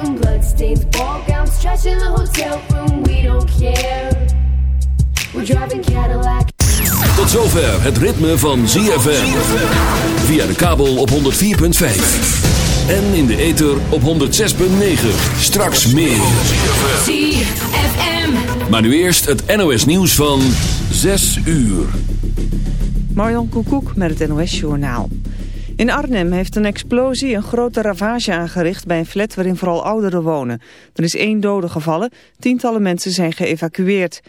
bathroom, bloodstains, ball gowns, trash in the hotel room. We don't care. We're driving Cadillac. Tot zover het ritme van ZFM. Via de kabel op 104.5. En in de ether op 106.9. Straks meer. ZFM. Maar nu eerst het NOS nieuws van 6 uur. Marjan Koekoek met het NOS-journaal. In Arnhem heeft een explosie een grote ravage aangericht bij een flat waarin vooral ouderen wonen. Er is één dode gevallen, tientallen mensen zijn geëvacueerd.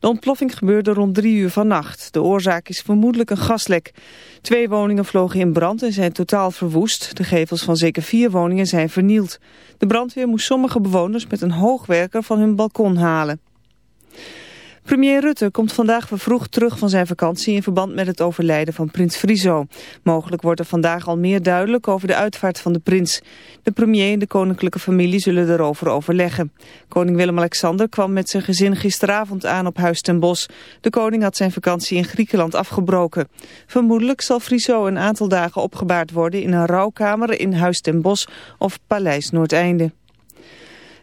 De ontploffing gebeurde rond drie uur vannacht. De oorzaak is vermoedelijk een gaslek. Twee woningen vlogen in brand en zijn totaal verwoest. De gevels van zeker vier woningen zijn vernield. De brandweer moest sommige bewoners met een hoogwerker van hun balkon halen. Premier Rutte komt vandaag vervroegd terug van zijn vakantie in verband met het overlijden van prins Friso. Mogelijk wordt er vandaag al meer duidelijk over de uitvaart van de prins. De premier en de koninklijke familie zullen erover overleggen. Koning Willem-Alexander kwam met zijn gezin gisteravond aan op Huis ten Bosch. De koning had zijn vakantie in Griekenland afgebroken. Vermoedelijk zal Friso een aantal dagen opgebaard worden in een rouwkamer in Huis ten Bosch of Paleis Noordeinde.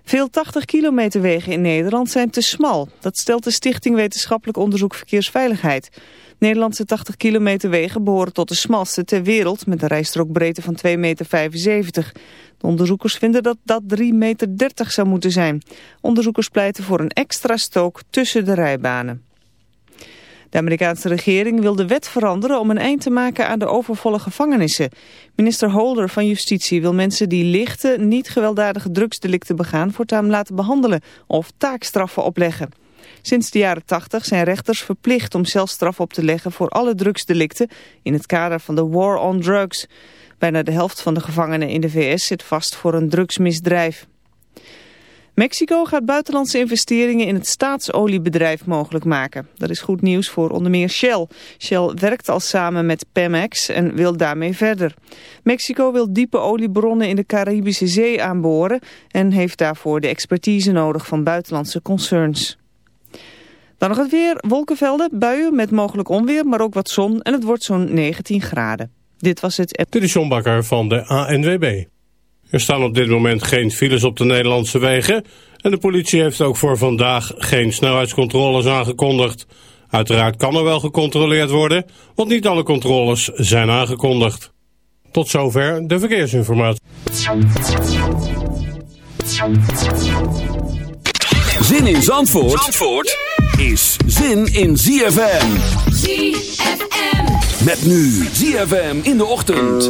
Veel 80 kilometer wegen in Nederland zijn te smal. Dat stelt de Stichting Wetenschappelijk Onderzoek Verkeersveiligheid. Nederlandse 80 kilometer wegen behoren tot de smalste ter wereld... met een rijstrookbreedte van 2,75 meter. De onderzoekers vinden dat dat 3,30 meter zou moeten zijn. Onderzoekers pleiten voor een extra stook tussen de rijbanen. De Amerikaanse regering wil de wet veranderen om een eind te maken aan de overvolle gevangenissen. Minister Holder van Justitie wil mensen die lichte, niet gewelddadige drugsdelicten begaan voortaan laten behandelen of taakstraffen opleggen. Sinds de jaren 80 zijn rechters verplicht om zelfstraf op te leggen voor alle drugsdelicten in het kader van de War on Drugs. Bijna de helft van de gevangenen in de VS zit vast voor een drugsmisdrijf. Mexico gaat buitenlandse investeringen in het staatsoliebedrijf mogelijk maken. Dat is goed nieuws voor onder meer Shell. Shell werkt al samen met Pemex en wil daarmee verder. Mexico wil diepe oliebronnen in de Caribische Zee aanboren... en heeft daarvoor de expertise nodig van buitenlandse concerns. Dan nog het weer, wolkenvelden, buien met mogelijk onweer, maar ook wat zon... en het wordt zo'n 19 graden. Dit was het... Bakker van de ANWB. Er staan op dit moment geen files op de Nederlandse wegen en de politie heeft ook voor vandaag geen snelheidscontroles aangekondigd. Uiteraard kan er wel gecontroleerd worden, want niet alle controles zijn aangekondigd. Tot zover de verkeersinformatie. Zin in Zandvoort, Zandvoort is zin in ZFM. ZFM. Met nu ZFM in de ochtend.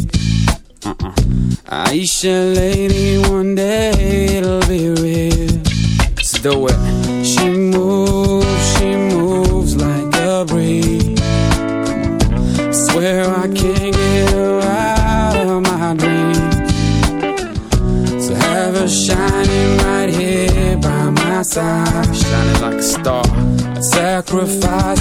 Aisha, lady, one day it'll be real. Let's do it. She moves, she moves like a breeze. Swear I can't get her out of my dreams. So have her shining right here by my side, shining like a star. I'd sacrifice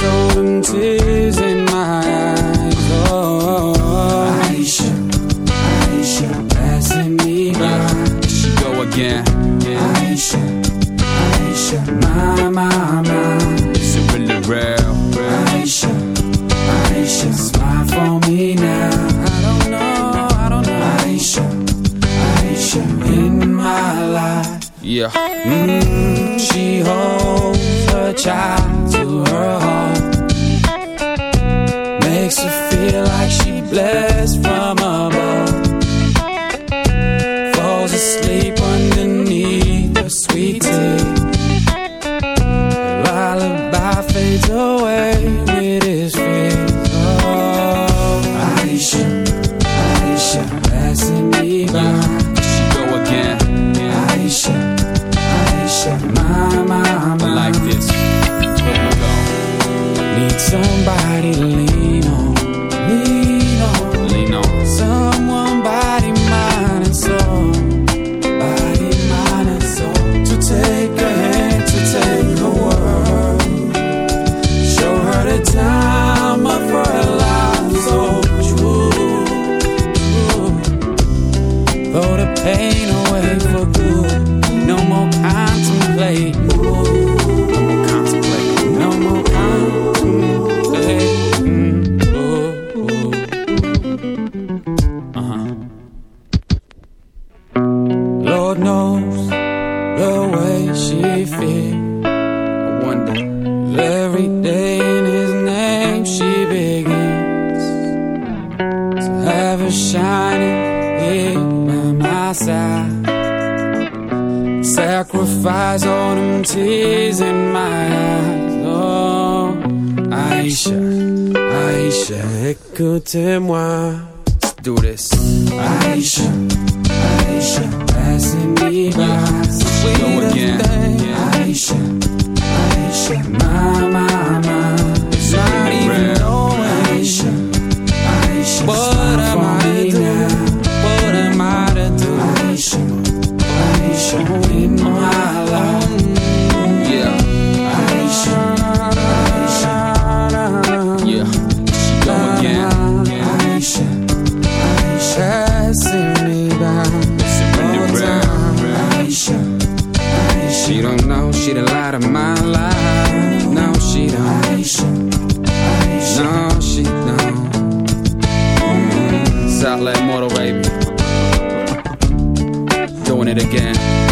Doing it again.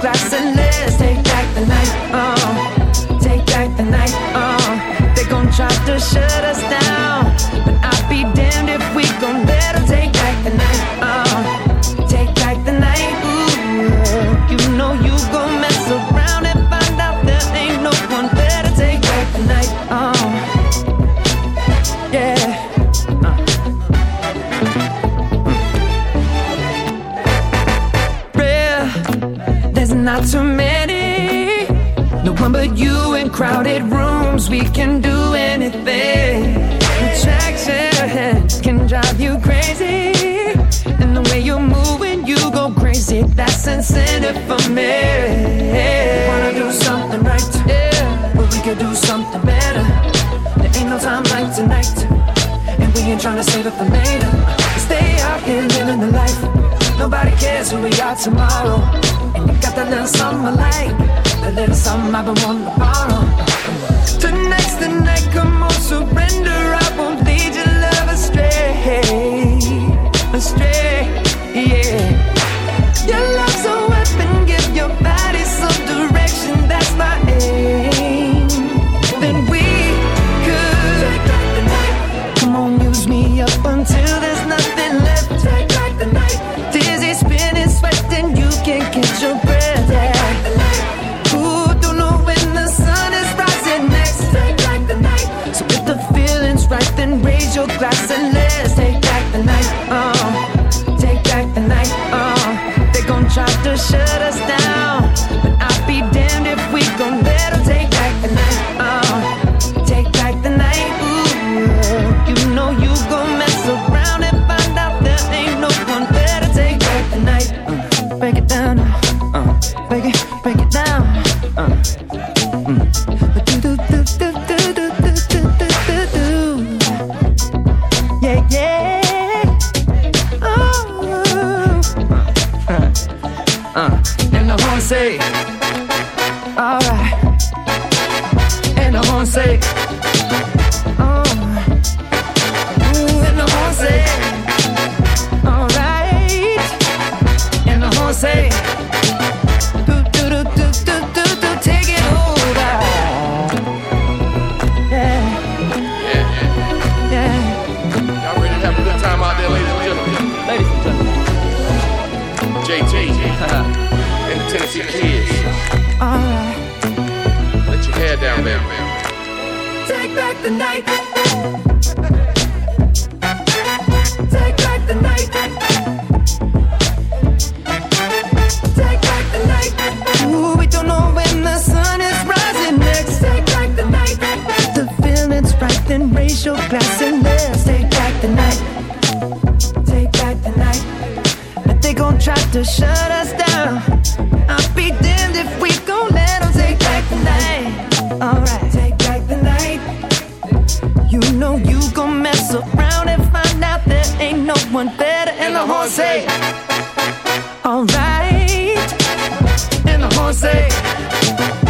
Glass and Beyoncé.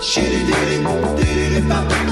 Shitty diddy, diddy bop.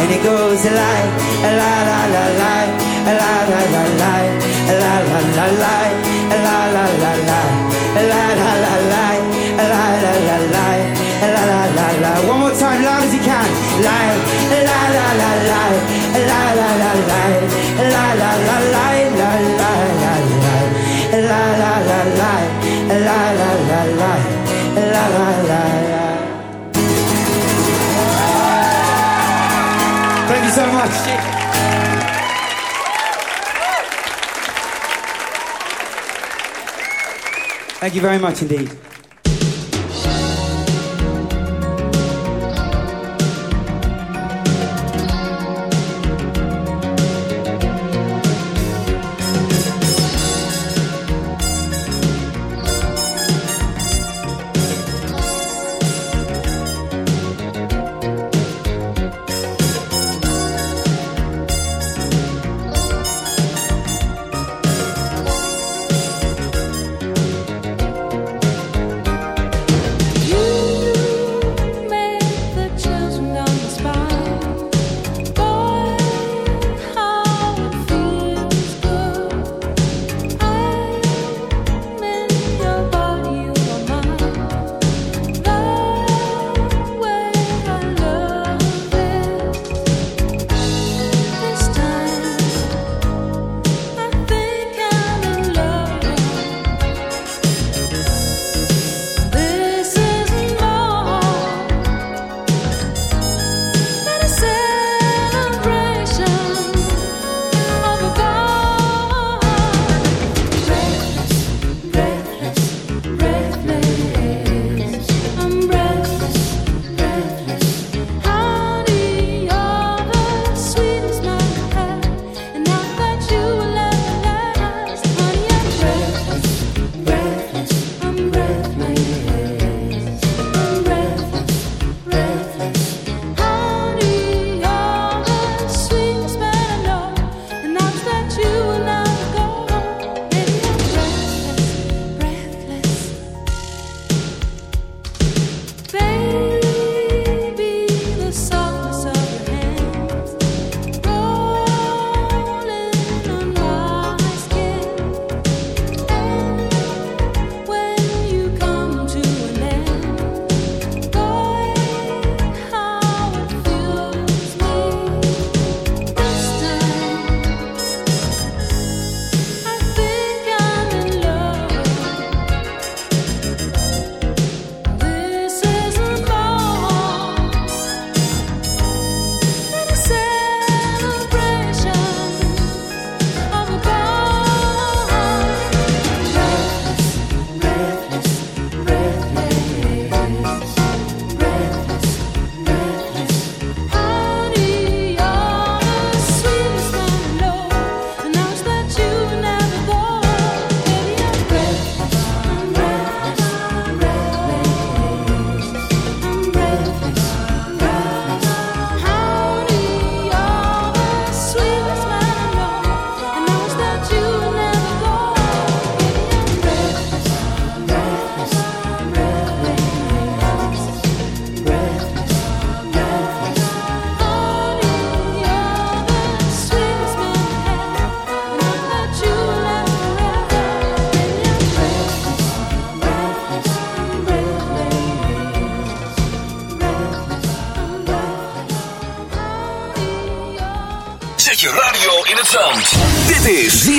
And it goes a lie, a la la la la, a la la la la, a la la la la, a la la la la, a la la la la, a la la la la, a la la la la. One more time, loud as you can. Lie, a la la la la, a la la la la, a la la la la, la la Thank you. Thank you very much indeed.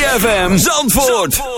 ZFM Zandvoort.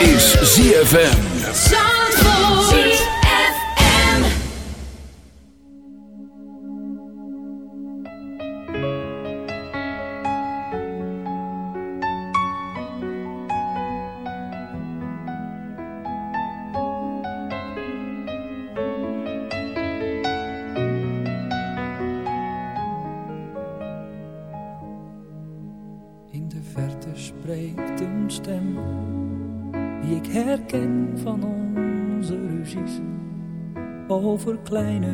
is ZFM. lijnen.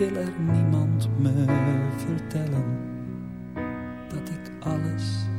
wil er niemand me vertellen dat ik alles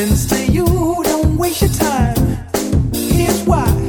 happens to you, don't waste your time. Here's why.